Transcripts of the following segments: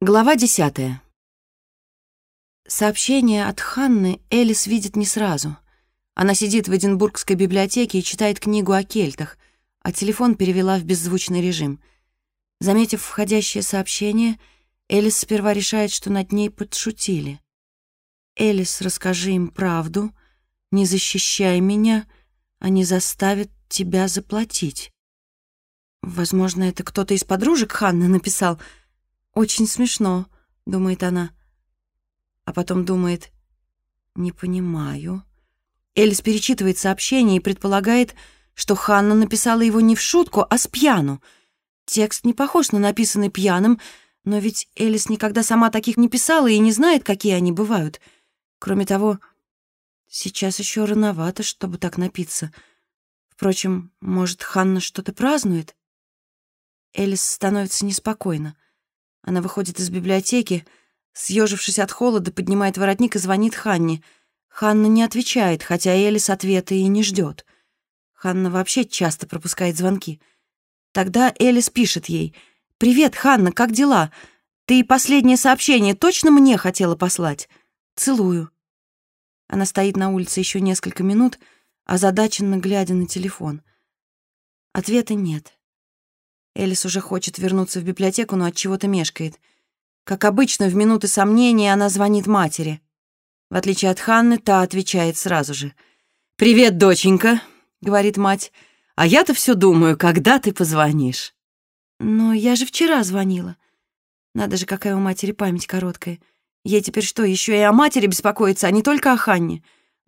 Глава десятая. Сообщение от Ханны Элис видит не сразу. Она сидит в Эдинбургской библиотеке и читает книгу о кельтах, а телефон перевела в беззвучный режим. Заметив входящее сообщение, Элис сперва решает, что над ней подшутили. «Элис, расскажи им правду, не защищай меня, они заставят тебя заплатить». Возможно, это кто-то из подружек Ханны написал. «Очень смешно», — думает она а потом думает «Не понимаю». Элис перечитывает сообщение и предполагает, что Ханна написала его не в шутку, а с пьяну. Текст не похож на написанный пьяным, но ведь Элис никогда сама таких не писала и не знает, какие они бывают. Кроме того, сейчас еще рановато, чтобы так напиться. Впрочем, может, Ханна что-то празднует? Элис становится неспокойно. Она выходит из библиотеки, Съежившись от холода, поднимает воротник и звонит Ханне. Ханна не отвечает, хотя Элис ответа и не ждет. Ханна вообще часто пропускает звонки. Тогда Элис пишет ей. «Привет, Ханна, как дела? Ты последнее сообщение точно мне хотела послать? Целую». Она стоит на улице еще несколько минут, озадаченно глядя на телефон. Ответа нет. Элис уже хочет вернуться в библиотеку, но от чего-то мешкает — как обычно, в минуты сомнения она звонит матери. В отличие от Ханны, та отвечает сразу же. «Привет, доченька», — говорит мать. «А я-то все думаю, когда ты позвонишь». «Но я же вчера звонила. Надо же, какая у матери память короткая. Ей теперь что, еще и о матери беспокоиться, а не только о Ханне?»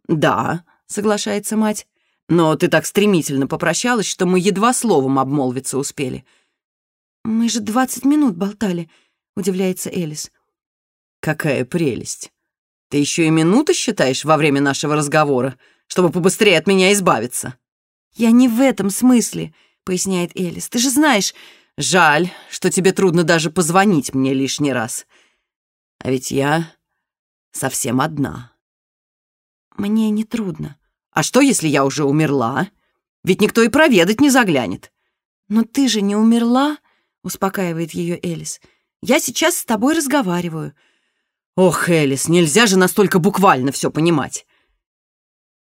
«Да», — соглашается мать. «Но ты так стремительно попрощалась, что мы едва словом обмолвиться успели». «Мы же двадцать минут болтали», — удивляется Элис. «Какая прелесть! Ты еще и минуты считаешь во время нашего разговора, чтобы побыстрее от меня избавиться?» «Я не в этом смысле», — поясняет Элис. «Ты же знаешь...» «Жаль, что тебе трудно даже позвонить мне лишний раз. А ведь я совсем одна». «Мне не трудно». «А что, если я уже умерла? Ведь никто и проведать не заглянет». «Но ты же не умерла?» — успокаивает ее Элис. Я сейчас с тобой разговариваю». «Ох, Элис, нельзя же настолько буквально все понимать».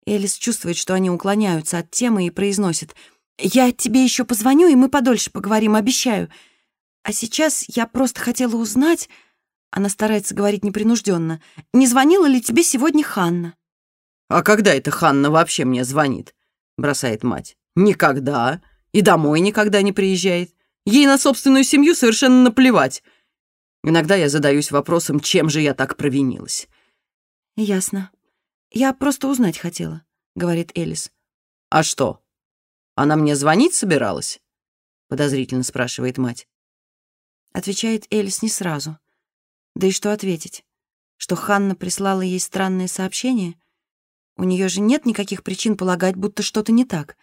Элис чувствует, что они уклоняются от темы и произносит. «Я тебе еще позвоню, и мы подольше поговорим, обещаю. А сейчас я просто хотела узнать...» Она старается говорить непринужденно. «Не звонила ли тебе сегодня Ханна?» «А когда это Ханна вообще мне звонит?» Бросает мать. «Никогда. И домой никогда не приезжает. Ей на собственную семью совершенно наплевать. Иногда я задаюсь вопросом, чем же я так провинилась. «Ясно. Я просто узнать хотела», — говорит Элис. «А что? Она мне звонить собиралась?» — подозрительно спрашивает мать. Отвечает Элис не сразу. Да и что ответить? Что Ханна прислала ей странное сообщение? У нее же нет никаких причин полагать, будто что-то не так.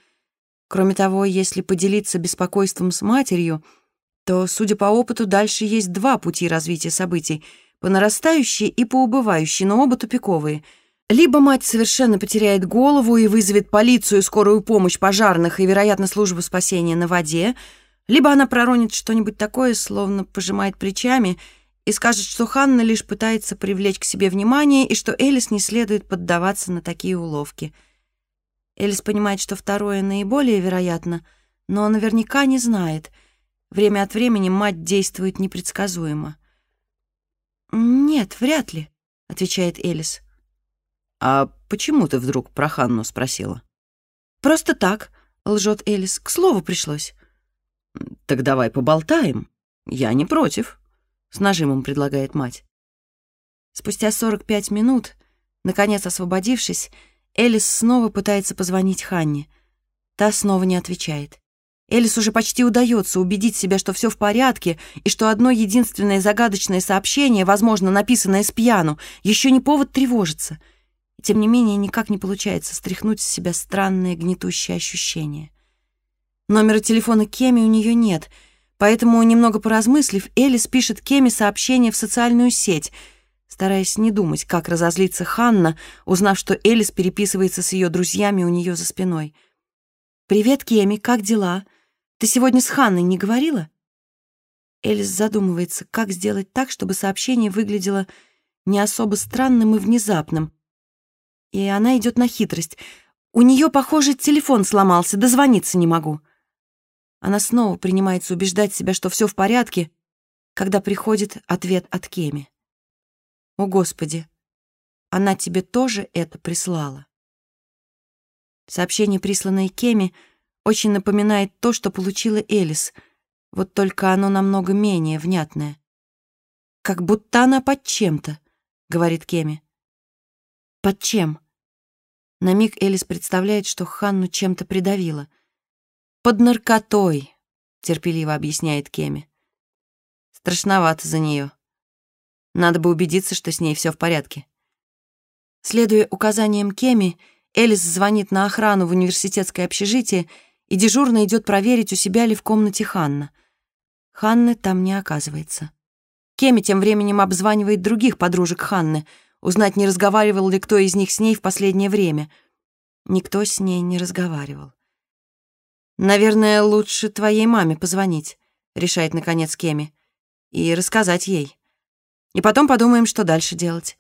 Кроме того, если поделиться беспокойством с матерью — то, судя по опыту, дальше есть два пути развития событий — по нарастающей и по убывающей, но оба тупиковые. Либо мать совершенно потеряет голову и вызовет полицию, скорую помощь пожарных и, вероятно, службу спасения на воде, либо она проронит что-нибудь такое, словно пожимает плечами, и скажет, что Ханна лишь пытается привлечь к себе внимание и что Элис не следует поддаваться на такие уловки. Элис понимает, что второе наиболее вероятно, но наверняка не знает — Время от времени мать действует непредсказуемо. «Нет, вряд ли», — отвечает Элис. «А почему ты вдруг про Ханну спросила?» «Просто так», — лжет Элис. «К слову пришлось». «Так давай поболтаем. Я не против», — с нажимом предлагает мать. Спустя 45 минут, наконец освободившись, Элис снова пытается позвонить Ханне. Та снова не отвечает. Элис уже почти удается убедить себя, что все в порядке, и что одно единственное загадочное сообщение, возможно, написанное с пьяну, еще не повод тревожиться. Тем не менее, никак не получается стряхнуть с себя странное гнетущее ощущение. Номера телефона Кеми у нее нет, поэтому, немного поразмыслив, Элис пишет Кеми сообщение в социальную сеть, стараясь не думать, как разозлится Ханна, узнав, что Элис переписывается с ее друзьями у нее за спиной. «Привет, Кеми, как дела?» Ты сегодня с Ханной не говорила?» Элис задумывается, как сделать так, чтобы сообщение выглядело не особо странным и внезапным. И она идет на хитрость. У нее, похоже, телефон сломался, дозвониться не могу. Она снова принимается убеждать себя, что все в порядке, когда приходит ответ от Кеми. «О, Господи, она тебе тоже это прислала?» Сообщение, присланное Кеми, очень напоминает то, что получила Элис, вот только оно намного менее внятное. «Как будто она под чем-то», — говорит Кеми. «Под чем?» На миг Элис представляет, что Ханну чем-то придавила. «Под наркотой», — терпеливо объясняет Кеми. Страшновато за нее. Надо бы убедиться, что с ней все в порядке. Следуя указаниям Кеми, Элис звонит на охрану в университетское общежитие и дежурно идет проверить, у себя ли в комнате Ханна. Ханны там не оказывается. Кеми тем временем обзванивает других подружек Ханны, узнать, не разговаривал ли кто из них с ней в последнее время. Никто с ней не разговаривал. «Наверное, лучше твоей маме позвонить», — решает, наконец, Кеми, «и рассказать ей. И потом подумаем, что дальше делать».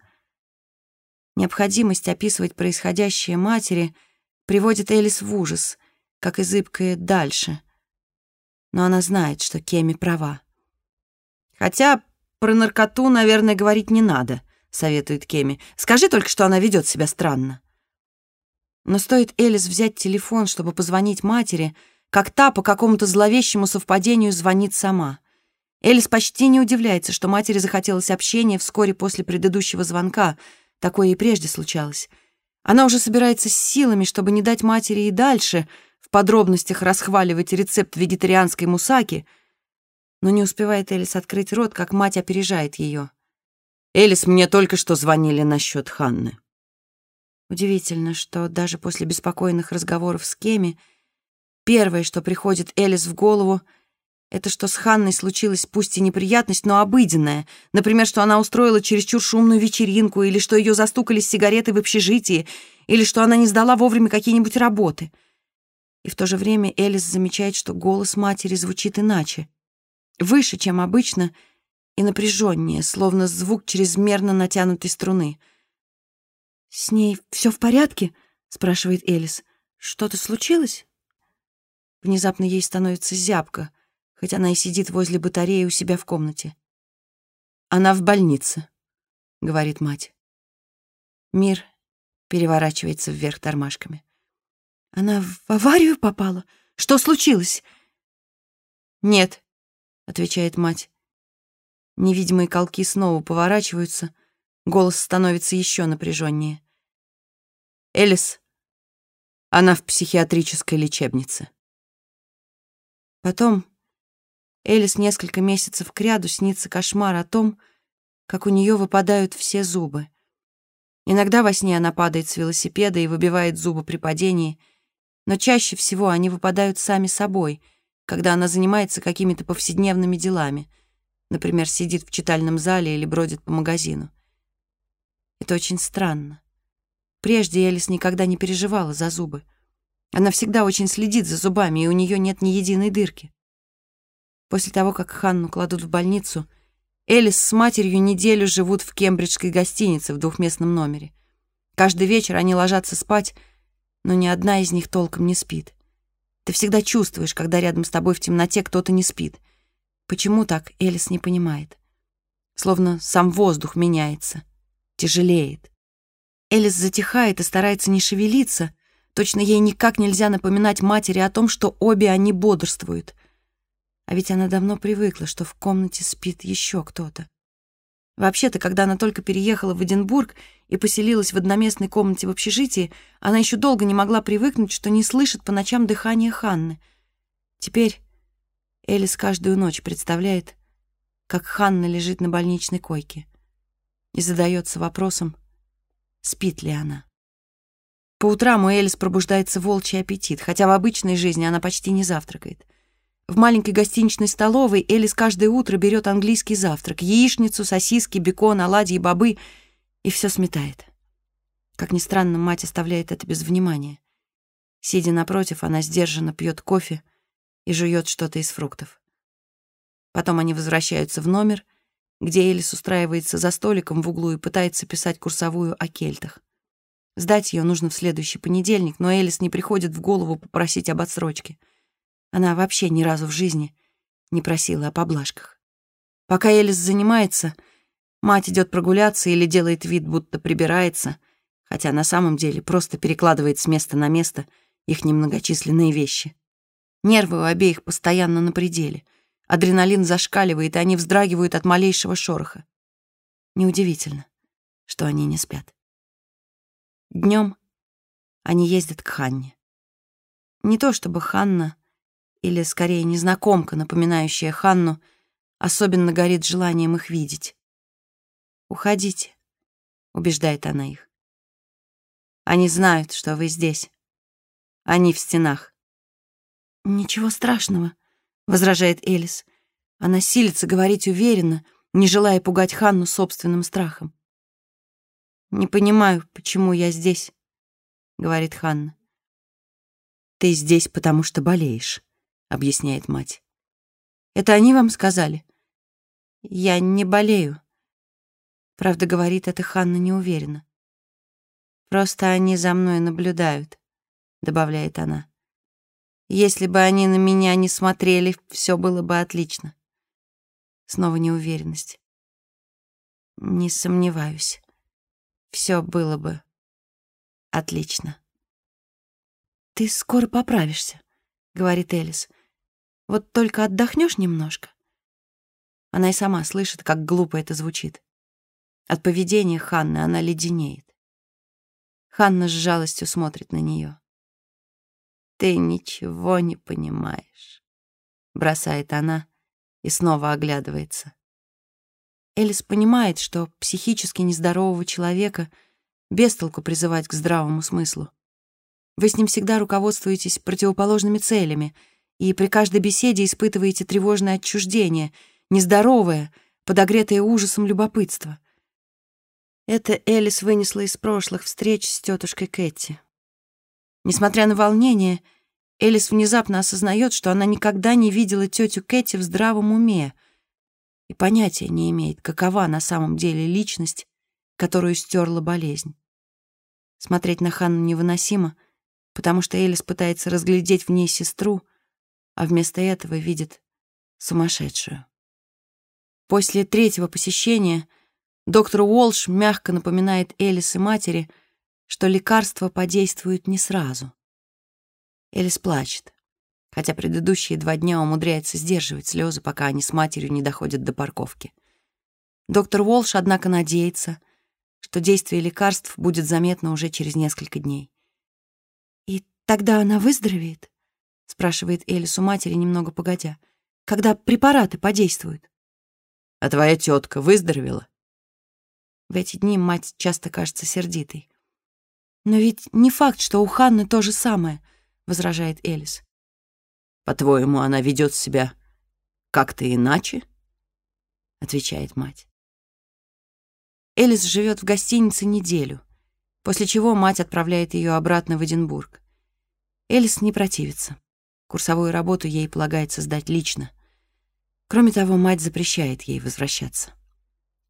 Необходимость описывать происходящее матери приводит Элис в ужас, как и зыбкое «дальше». Но она знает, что Кеми права. «Хотя про наркоту, наверное, говорить не надо», — советует Кеми. «Скажи только, что она ведет себя странно». Но стоит Элис взять телефон, чтобы позвонить матери, как та по какому-то зловещему совпадению звонит сама. Элис почти не удивляется, что матери захотелось общения вскоре после предыдущего звонка — Такое и прежде случалось. Она уже собирается с силами, чтобы не дать матери и дальше в подробностях расхваливать рецепт вегетарианской мусаки, но не успевает Элис открыть рот, как мать опережает ее. «Элис, мне только что звонили насчет Ханны». Удивительно, что даже после беспокойных разговоров с Кеми первое, что приходит Элис в голову — это что с Ханной случилось пусть и неприятность, но обыденная. Например, что она устроила чересчур шумную вечеринку, или что ее застукали с сигаретой в общежитии, или что она не сдала вовремя какие-нибудь работы. И в то же время Элис замечает, что голос матери звучит иначе. Выше, чем обычно, и напряженнее, словно звук чрезмерно натянутой струны. «С ней все в порядке?» — спрашивает Элис. «Что-то случилось?» Внезапно ей становится зябко — хоть она и сидит возле батареи у себя в комнате. «Она в больнице», — говорит мать. Мир переворачивается вверх тормашками. «Она в аварию попала? Что случилось?» «Нет», — отвечает мать. Невидимые колки снова поворачиваются, голос становится еще напряженнее. «Элис, она в психиатрической лечебнице». Потом Элис несколько месяцев кряду снится кошмар о том, как у нее выпадают все зубы. Иногда во сне она падает с велосипеда и выбивает зубы при падении, но чаще всего они выпадают сами собой, когда она занимается какими-то повседневными делами, например, сидит в читальном зале или бродит по магазину. Это очень странно. Прежде Элис никогда не переживала за зубы. Она всегда очень следит за зубами, и у нее нет ни единой дырки. После того, как Ханну кладут в больницу, Элис с матерью неделю живут в кембриджской гостинице в двухместном номере. Каждый вечер они ложатся спать, но ни одна из них толком не спит. Ты всегда чувствуешь, когда рядом с тобой в темноте кто-то не спит. Почему так, Элис не понимает. Словно сам воздух меняется, тяжелеет. Элис затихает и старается не шевелиться. Точно ей никак нельзя напоминать матери о том, что обе они бодрствуют. А ведь она давно привыкла, что в комнате спит еще кто-то. Вообще-то, когда она только переехала в Эдинбург и поселилась в одноместной комнате в общежитии, она еще долго не могла привыкнуть, что не слышит по ночам дыхания Ханны. Теперь Элис каждую ночь представляет, как Ханна лежит на больничной койке и задается вопросом, спит ли она. По утрам у Элис пробуждается волчий аппетит, хотя в обычной жизни она почти не завтракает — в маленькой гостиничной столовой Элис каждое утро берет английский завтрак, яичницу, сосиски, бекон, оладьи, бобы и все сметает. Как ни странно, мать оставляет это без внимания. Сидя напротив, она сдержанно пьет кофе и жует что-то из фруктов. Потом они возвращаются в номер, где Элис устраивается за столиком в углу и пытается писать курсовую о кельтах. Сдать ее нужно в следующий понедельник, но Элис не приходит в голову попросить об отсрочке. Она вообще ни разу в жизни не просила о поблажках. Пока Элис занимается, мать идет прогуляться или делает вид, будто прибирается, хотя на самом деле просто перекладывает с места на место их немногочисленные вещи. Нервы у обеих постоянно на пределе. Адреналин зашкаливает, и они вздрагивают от малейшего шороха. Неудивительно, что они не спят. Днем они ездят к Ханне. Не то чтобы Ханна, или скорее незнакомка, напоминающая Ханну, особенно горит желанием их видеть. «Уходите», — убеждает она их. «Они знают, что вы здесь. Они в стенах». «Ничего страшного», — возражает Элис. Она силится говорить уверенно, не желая пугать Ханну собственным страхом. «Не понимаю, почему я здесь», — говорит Ханна. «Ты здесь, потому что болеешь», — объясняет мать. «Это они вам сказали?» «Я не болею», — правда говорит это Ханна неуверенно. «Просто они за мной наблюдают», — добавляет она. «Если бы они на меня не смотрели, все было бы отлично». Снова неуверенность. «Не сомневаюсь» все было бы отлично. «Ты скоро поправишься», — говорит Элис. «Вот только отдохнешь немножко». Она и сама слышит, как глупо это звучит. От поведения Ханны она леденеет. Ханна с жалостью смотрит на нее. «Ты ничего не понимаешь», — бросает она и снова оглядывается. Элис понимает, что психически нездорового человека без призывать к здравому смыслу. Вы с ним всегда руководствуетесь противоположными целями и при каждой беседе испытываете тревожное отчуждение, нездоровое, подогретое ужасом любопытство. Это Элис вынесла из прошлых встреч с тетушкой Кэти. Несмотря на волнение, Элис внезапно осознает, что она никогда не видела тетю Кэти в здравом уме — и понятия не имеет, какова на самом деле личность, которую стерла болезнь. Смотреть на Ханну невыносимо, потому что Элис пытается разглядеть в ней сестру, а вместо этого видит сумасшедшую. После третьего посещения доктор Уолш мягко напоминает Элис и матери, что лекарства подействуют не сразу. Элис плачет хотя предыдущие два дня умудряется сдерживать слезы, пока они с матерью не доходят до парковки. Доктор Уолш, однако, надеется, что действие лекарств будет заметно уже через несколько дней. «И тогда она выздоровеет?» — спрашивает Элис у матери немного погодя. «Когда препараты подействуют?» «А твоя тетка выздоровела?» В эти дни мать часто кажется сердитой. «Но ведь не факт, что у Ханны то же самое», — возражает Элис. По-твоему, она ведет себя как-то иначе? Отвечает мать. Элис живет в гостинице неделю, после чего мать отправляет ее обратно в Эдинбург. Элис не противится. Курсовую работу ей полагается сдать лично. Кроме того, мать запрещает ей возвращаться.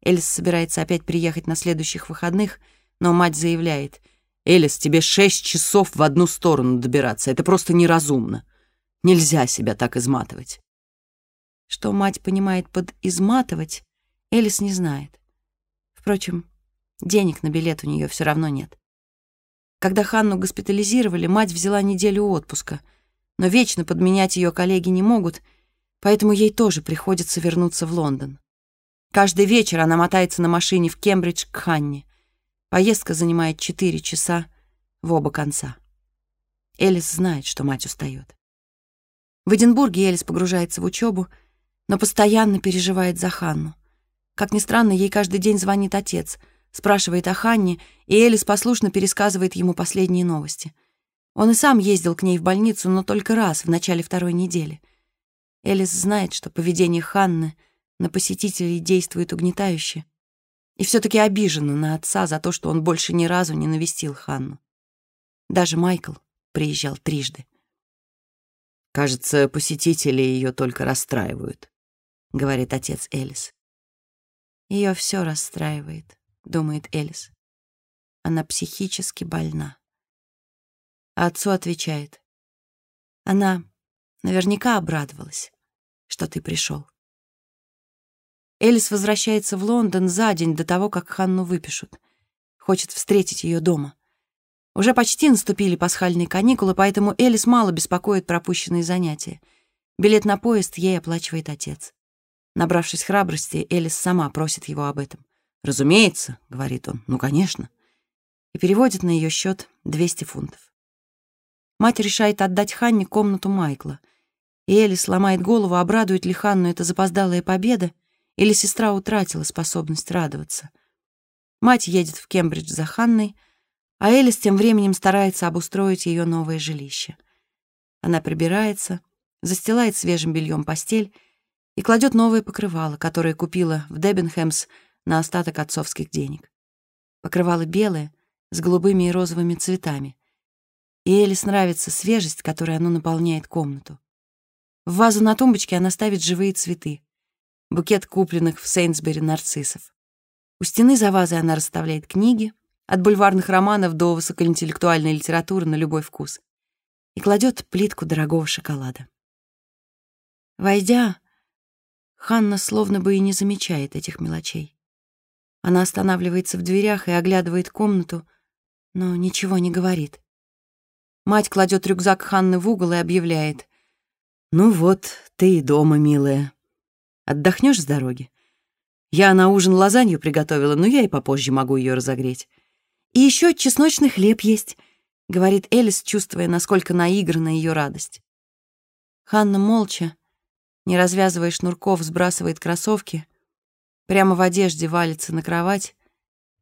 Элис собирается опять приехать на следующих выходных, но мать заявляет, «Элис, тебе шесть часов в одну сторону добираться. Это просто неразумно. Нельзя себя так изматывать. Что мать понимает под «изматывать», Элис не знает. Впрочем, денег на билет у нее все равно нет. Когда Ханну госпитализировали, мать взяла неделю отпуска, но вечно подменять ее коллеги не могут, поэтому ей тоже приходится вернуться в Лондон. Каждый вечер она мотается на машине в Кембридж к Ханне. Поездка занимает четыре часа в оба конца. Элис знает, что мать устает. В Эдинбурге Элис погружается в учебу, но постоянно переживает за Ханну. Как ни странно, ей каждый день звонит отец, спрашивает о Ханне, и Элис послушно пересказывает ему последние новости. Он и сам ездил к ней в больницу, но только раз, в начале второй недели. Элис знает, что поведение Ханны на посетителей действует угнетающе, и все таки обижена на отца за то, что он больше ни разу не навестил Ханну. Даже Майкл приезжал трижды. Кажется, посетители ее только расстраивают. — говорит отец Элис. Ее все расстраивает, думает Элис. Она психически больна. А отцу отвечает. Она наверняка обрадовалась, что ты пришел. Элис возвращается в Лондон за день до того, как Ханну выпишут. Хочет встретить ее дома. Уже почти наступили пасхальные каникулы, поэтому Элис мало беспокоит пропущенные занятия. Билет на поезд ей оплачивает отец. Набравшись храбрости, Элис сама просит его об этом. «Разумеется», — говорит он, — «ну, конечно». И переводит на ее счет 200 фунтов. Мать решает отдать Ханне комнату Майкла. И Элис ломает голову, обрадует ли Ханну эта запоздалая победа, или сестра утратила способность радоваться. Мать едет в Кембридж за Ханной, а Элис тем временем старается обустроить ее новое жилище. Она прибирается, застилает свежим бельем постель и кладет новое покрывало, которое купила в Дебенхэмс на остаток отцовских денег. Покрывало белое, с голубыми и розовыми цветами. И Элис нравится свежесть, которой оно наполняет комнату. В вазу на тумбочке она ставит живые цветы букет купленных в Сейнсбери нарциссов. У стены за вазой она расставляет книги, от бульварных романов до высокоинтеллектуальной литературы на любой вкус, и кладет плитку дорогого шоколада. Войдя, Ханна словно бы и не замечает этих мелочей. Она останавливается в дверях и оглядывает комнату, но ничего не говорит. Мать кладет рюкзак Ханны в угол и объявляет. «Ну вот, ты и дома, милая. Отдохнешь с дороги? Я на ужин лазанью приготовила, но я и попозже могу ее разогреть. И еще чесночный хлеб есть, говорит Элис, чувствуя, насколько наиграна ее радость. Ханна молча, не развязывая шнурков, сбрасывает кроссовки, прямо в одежде валится на кровать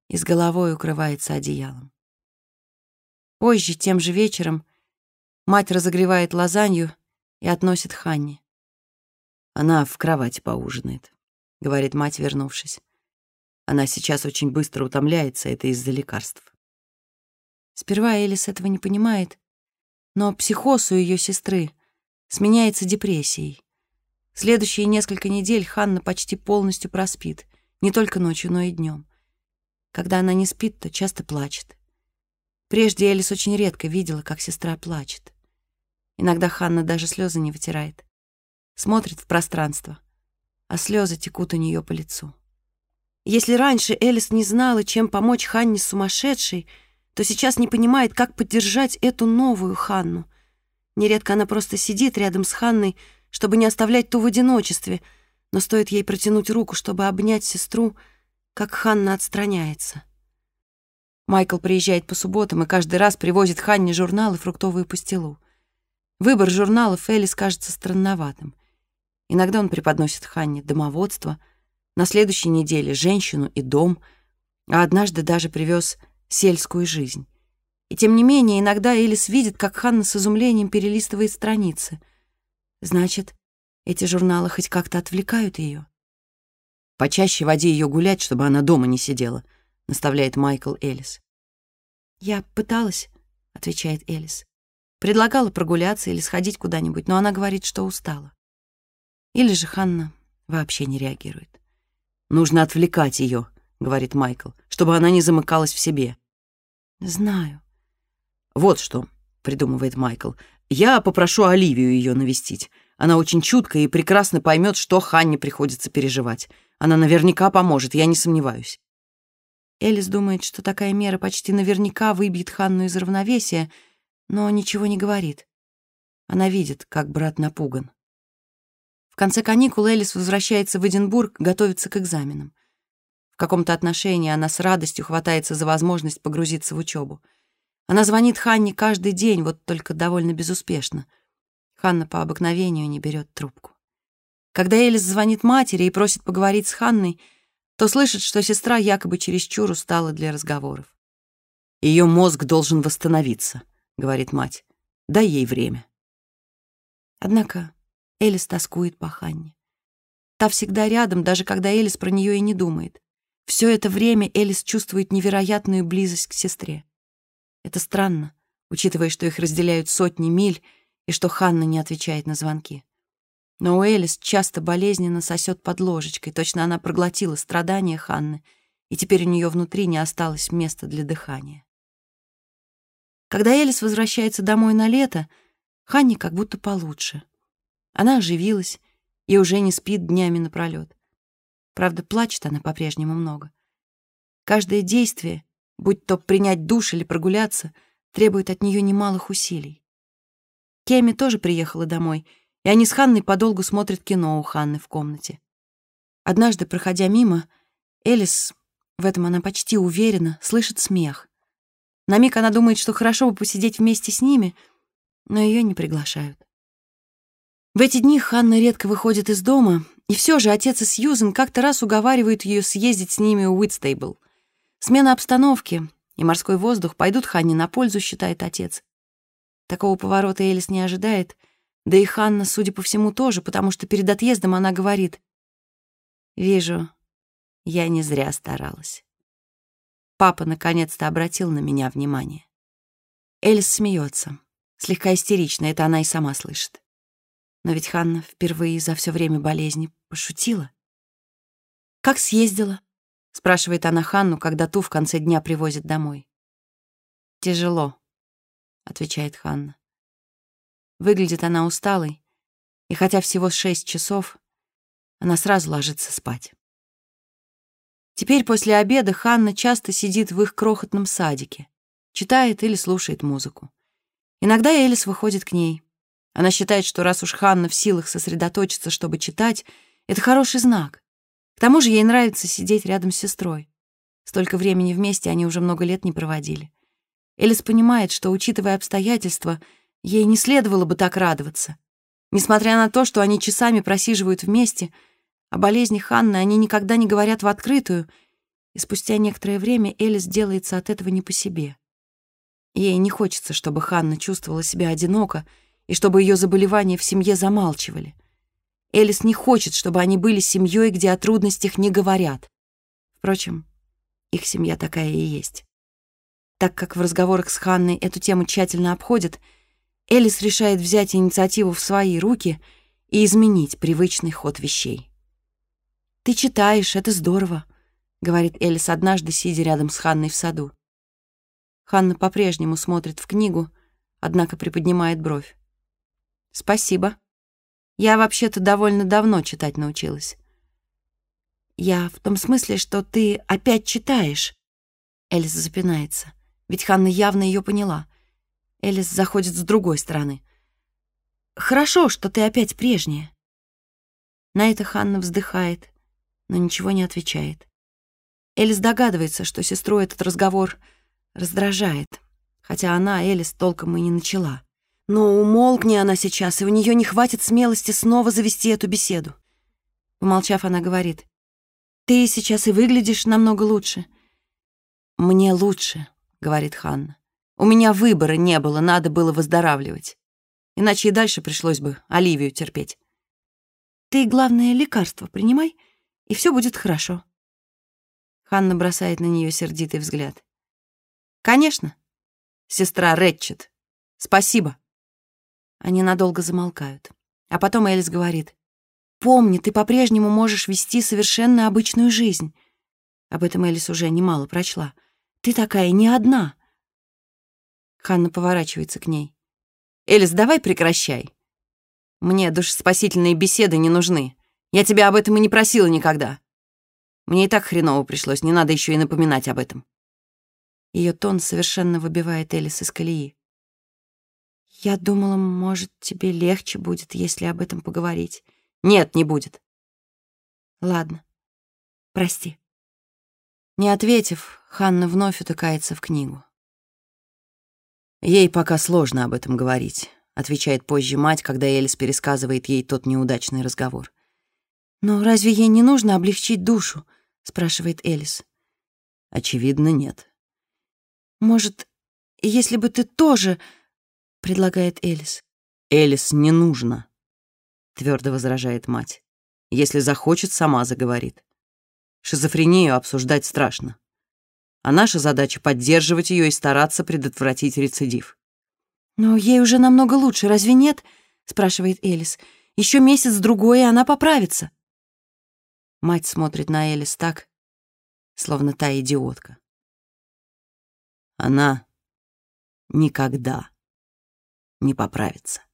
и с головой укрывается одеялом. Позже, тем же вечером, мать разогревает лазанью и относит Ханне. Она в кровати поужинает, — говорит мать, вернувшись. Она сейчас очень быстро утомляется, это из-за лекарств. Сперва Элис этого не понимает, но психоз у ее сестры сменяется депрессией. Следующие несколько недель Ханна почти полностью проспит, не только ночью, но и днем. Когда она не спит, то часто плачет. Прежде Элис очень редко видела, как сестра плачет. Иногда Ханна даже слезы не вытирает смотрит в пространство, а слезы текут у нее по лицу. Если раньше Элис не знала, чем помочь Ханне сумасшедшей, то сейчас не понимает, как поддержать эту новую Ханну. Нередко она просто сидит рядом с Ханной, чтобы не оставлять ту в одиночестве, но стоит ей протянуть руку, чтобы обнять сестру, как Ханна отстраняется. Майкл приезжает по субботам и каждый раз привозит Ханне журналы «Фруктовую пастилу». Выбор журналов Элис кажется странноватым — Иногда он преподносит Ханне домоводство, на следующей неделе — женщину и дом, а однажды даже привез сельскую жизнь. И тем не менее, иногда Элис видит, как Ханна с изумлением перелистывает страницы. Значит, эти журналы хоть как-то отвлекают ее. «Почаще води ее гулять, чтобы она дома не сидела», — наставляет Майкл Элис. «Я пыталась», — отвечает Элис. «Предлагала прогуляться или сходить куда-нибудь, но она говорит, что устала». Или же Ханна вообще не реагирует. «Нужно отвлекать ее, говорит Майкл, «чтобы она не замыкалась в себе». «Знаю». «Вот что», — придумывает Майкл, «я попрошу Оливию ее навестить. Она очень чуткая и прекрасно поймет, что Ханне приходится переживать. Она наверняка поможет, я не сомневаюсь». Элис думает, что такая мера почти наверняка выбьет Ханну из равновесия, но ничего не говорит. Она видит, как брат напуган. В конце каникул Элис возвращается в Эдинбург, готовится к экзаменам. В каком-то отношении она с радостью хватается за возможность погрузиться в учебу. Она звонит Ханне каждый день, вот только довольно безуспешно. Ханна по обыкновению не берет трубку. Когда Элис звонит матери и просит поговорить с Ханной, то слышит, что сестра якобы чересчур устала для разговоров. Ее мозг должен восстановиться», — говорит мать. «Дай ей время». Однако Элис тоскует по Ханне. Та всегда рядом, даже когда Элис про нее и не думает. Все это время Элис чувствует невероятную близость к сестре. Это странно, учитывая, что их разделяют сотни миль и что Ханна не отвечает на звонки. Но у Элис часто болезненно сосет под ложечкой, точно она проглотила страдания Ханны, и теперь у нее внутри не осталось места для дыхания. Когда Элис возвращается домой на лето, Ханне как будто получше. Она оживилась и уже не спит днями напролет. Правда, плачет она по-прежнему много. Каждое действие, будь то принять душ или прогуляться, требует от нее немалых усилий. Кеми тоже приехала домой, и они с Ханной подолгу смотрят кино у Ханны в комнате. Однажды, проходя мимо, Элис, в этом она почти уверена, слышит смех. На миг она думает, что хорошо бы посидеть вместе с ними, но ее не приглашают. В эти дни Ханна редко выходит из дома, и все же отец и Сьюзен как-то раз уговаривают ее съездить с ними у Уитстейбл. Смена обстановки и морской воздух пойдут Ханне на пользу, считает отец. Такого поворота Элис не ожидает, да и Ханна, судя по всему, тоже, потому что перед отъездом она говорит «Вижу, я не зря старалась». Папа наконец-то обратил на меня внимание. Элис смеется, слегка истерично, это она и сама слышит. Но ведь Ханна впервые за все время болезни пошутила. «Как съездила?» — спрашивает она Ханну, когда ту в конце дня привозит домой. «Тяжело», — отвечает Ханна. Выглядит она усталой, и хотя всего шесть часов, она сразу ложится спать. Теперь после обеда Ханна часто сидит в их крохотном садике, читает или слушает музыку. Иногда Элис выходит к ней. Она считает, что раз уж Ханна в силах сосредоточиться, чтобы читать, это хороший знак. К тому же ей нравится сидеть рядом с сестрой. Столько времени вместе они уже много лет не проводили. Элис понимает, что, учитывая обстоятельства, ей не следовало бы так радоваться. Несмотря на то, что они часами просиживают вместе — о болезни Ханны они никогда не говорят в открытую, и спустя некоторое время Элис делается от этого не по себе. Ей не хочется, чтобы Ханна чувствовала себя одиноко и чтобы ее заболевания в семье замалчивали. Элис не хочет, чтобы они были семьей, где о трудностях не говорят. Впрочем, их семья такая и есть. Так как в разговорах с Ханной эту тему тщательно обходят, Элис решает взять инициативу в свои руки и изменить привычный ход вещей. «Ты читаешь, это здорово», — говорит Элис однажды, сидя рядом с Ханной в саду. Ханна по-прежнему смотрит в книгу, однако приподнимает бровь. «Спасибо. Я вообще-то довольно давно читать научилась». «Я в том смысле, что ты опять читаешь». Элис запинается, ведь Ханна явно ее поняла. Элис заходит с другой стороны. «Хорошо, что ты опять прежняя». На это Ханна вздыхает но ничего не отвечает. Элис догадывается, что сестру этот разговор раздражает, хотя она, Элис, толком и не начала. Но умолкни она сейчас, и у нее не хватит смелости снова завести эту беседу. Помолчав, она говорит, «Ты сейчас и выглядишь намного лучше». «Мне лучше», — говорит Ханна. «У меня выбора не было, надо было выздоравливать. Иначе и дальше пришлось бы Оливию терпеть». «Ты, главное, лекарство принимай», и все будет хорошо. Ханна бросает на нее сердитый взгляд. «Конечно, сестра Рэтчет. Спасибо». Они надолго замолкают. А потом Элис говорит. «Помни, ты по-прежнему можешь вести совершенно обычную жизнь». Об этом Элис уже немало прочла. «Ты такая не одна». Ханна поворачивается к ней. «Элис, давай прекращай. Мне душеспасительные беседы не нужны. Я тебя об этом и не просила никогда. Мне и так хреново пришлось, не надо еще и напоминать об этом. Ее тон совершенно выбивает Элис из колеи. Я думала, может, тебе легче будет, если об этом поговорить. Нет, не будет. Ладно. Прости. Не ответив, Ханна вновь утыкается в книгу. Ей пока сложно об этом говорить, отвечает позже мать, когда Элис пересказывает ей тот неудачный разговор. «Но разве ей не нужно облегчить душу?» — спрашивает Элис. «Очевидно, нет». «Может, если бы ты тоже...» — предлагает Элис. «Элис не нужно», — твердо возражает мать. «Если захочет, сама заговорит. Шизофрению обсуждать страшно. А наша задача — поддерживать ее и стараться предотвратить рецидив». «Но ей уже намного лучше, разве нет?» — спрашивает Элис. Еще месяц-другой, и она поправится. Мать смотрит на Элис так, словно та идиотка. Она никогда не поправится.